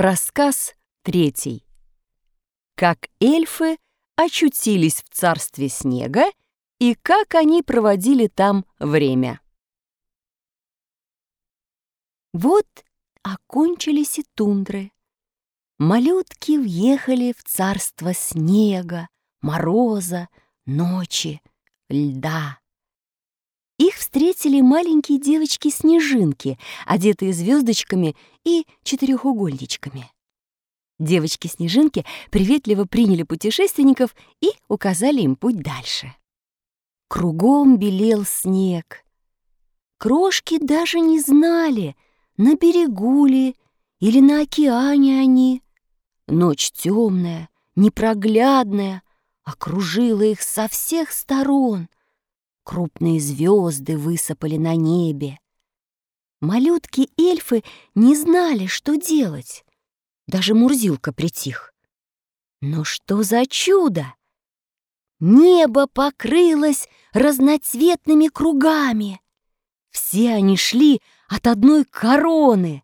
Рассказ третий. Как эльфы очутились в царстве снега и как они проводили там время. Вот окончились и тундры. Малютки въехали в царство снега, мороза, ночи, льда. Их встретили маленькие девочки-снежинки, одетые звездочками и четырехугольничками. Девочки-снежинки приветливо приняли путешественников и указали им путь дальше. Кругом белел снег. Крошки даже не знали, на берегу ли или на океане они. Ночь темная, непроглядная, окружила их со всех сторон — Крупные звезды высыпали на небе. Малютки-эльфы не знали, что делать. Даже Мурзилка притих. Но что за чудо! Небо покрылось разноцветными кругами. Все они шли от одной короны.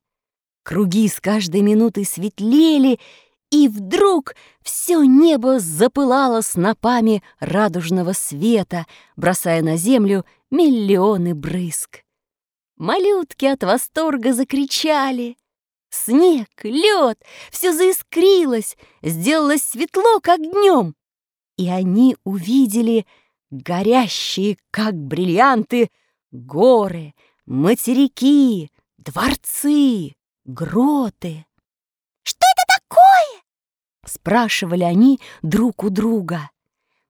Круги с каждой минутой светлели и вдруг все небо запылало снопами радужного света, бросая на землю миллионы брызг. Малютки от восторга закричали. Снег, лед, все заискрилось, сделалось светло, как днем. И они увидели горящие, как бриллианты, горы, материки, дворцы, гроты. Спрашивали они друг у друга.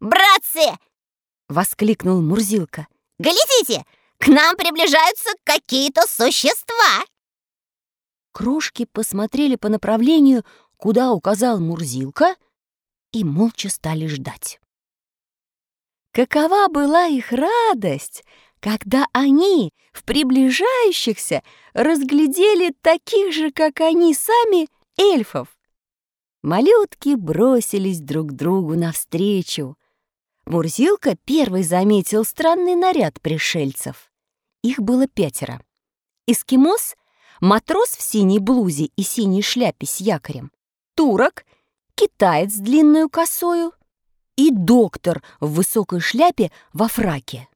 «Братцы!» — воскликнул Мурзилка. «Глядите, к нам приближаются какие-то существа!» Крошки посмотрели по направлению, куда указал Мурзилка, и молча стали ждать. Какова была их радость, когда они в приближающихся разглядели таких же, как они сами, эльфов. Малютки бросились друг другу навстречу. Мурзилка первый заметил странный наряд пришельцев. Их было пятеро. Эскимос, матрос в синей блузе и синей шляпе с якорем, турок, китаец с длинную косою и доктор в высокой шляпе во фраке.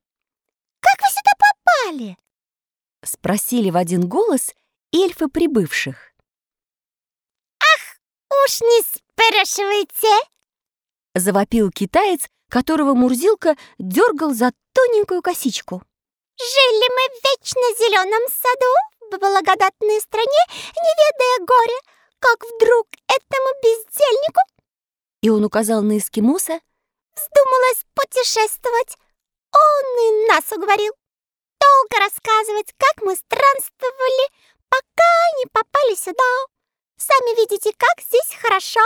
«Как вы сюда попали?» — спросили в один голос эльфы прибывших. Уж не спрашивайте!» Завопил китаец, которого Мурзилка дергал за тоненькую косичку. «Жили мы в вечно зеленом саду, в благодатной стране, не ведая горя, как вдруг этому бездельнику...» И он указал на эскимоса. «Вздумалось путешествовать. Он и нас уговорил. Долго рассказывать, как мы странствовали, пока не попали сюда. Сами видите, как здесь хорошо.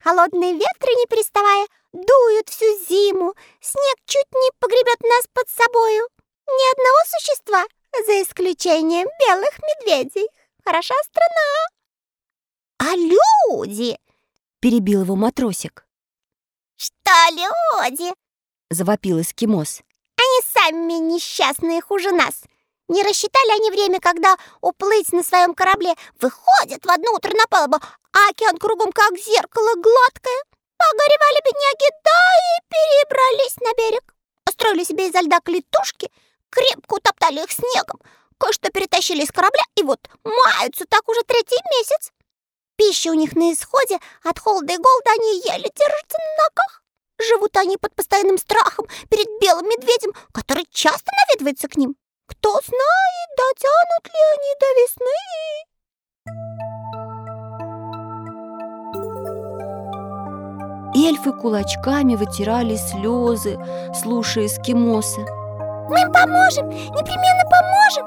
Холодные ветры, не переставая, дуют всю зиму. Снег чуть не погребет нас под собою. Ни одного существа, за исключением белых медведей. Хороша страна. А люди? Перебил его матросик. Что люди? Завопил эскимос. Они сами несчастные хуже нас. Не рассчитали они время, когда уплыть на своем корабле. Выходят в одно утро на палубу, а океан кругом как зеркало гладкое. Погоревали бедняги, да и перебрались на берег. Устроили себе изо льда клетушки, крепко утоптали их снегом, кое-что перетащили из корабля, и вот маются так уже третий месяц. Пища у них на исходе, от холода и голода они еле держатся на ногах. Живут они под постоянным страхом перед белым медведем, который часто наведывается к ним. Кто знает, дотянут ли они до весны. Эльфы кулачками вытирали слезы, слушая эскимоса. «Мы им поможем, непременно поможем!»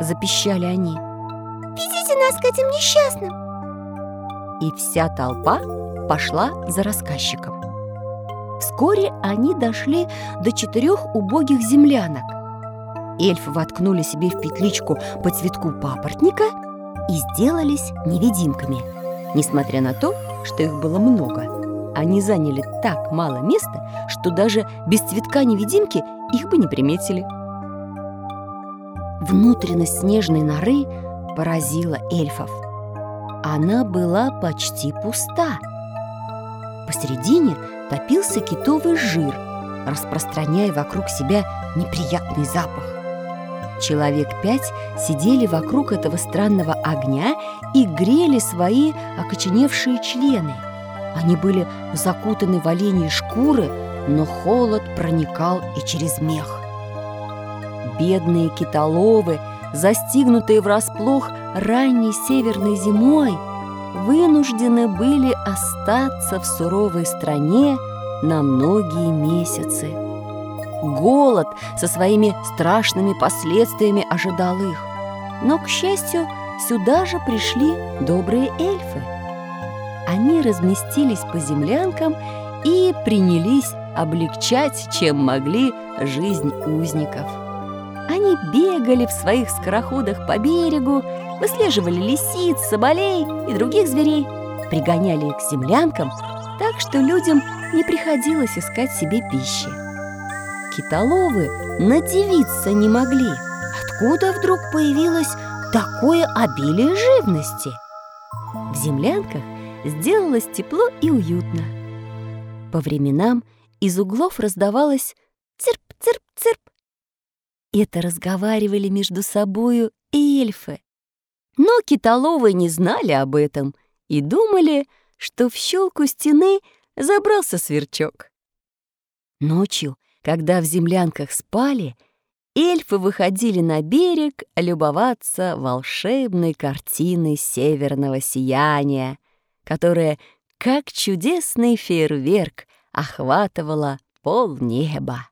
Запищали они. «Везите нас к этим несчастным!» И вся толпа пошла за рассказчиком. Вскоре они дошли до четырех убогих землянок, Эльфы воткнули себе в петличку по цветку папоротника и сделались невидимками. Несмотря на то, что их было много, они заняли так мало места, что даже без цветка невидимки их бы не приметили. Внутренность снежной норы поразила эльфов. она была почти пуста. Посередине топился китовый жир, распространяя вокруг себя неприятный запах. Человек пять сидели вокруг этого странного огня и грели свои окоченевшие члены. Они были закутаны в оленьи шкуры, но холод проникал и через мех. Бедные китоловы, застигнутые врасплох ранней северной зимой, вынуждены были остаться в суровой стране на многие месяцы. Голод со своими страшными последствиями ожидал их. Но, к счастью, сюда же пришли добрые эльфы. Они разместились по землянкам и принялись облегчать, чем могли, жизнь узников. Они бегали в своих скороходах по берегу, выслеживали лисиц, соболей и других зверей, пригоняли их к землянкам, так что людям не приходилось искать себе пищи. Китоловы надевиться не могли. Откуда вдруг появилось такое обилие живности? В землянках сделалось тепло и уютно. По временам из углов раздавалось цирп-цирп-цирп. Это разговаривали между собою эльфы. Но китоловы не знали об этом и думали, что в щелку стены забрался сверчок. Ночью, когда в землянках спали, эльфы выходили на берег любоваться волшебной картиной северного сияния, которая, как чудесный фейерверк, охватывала полнеба.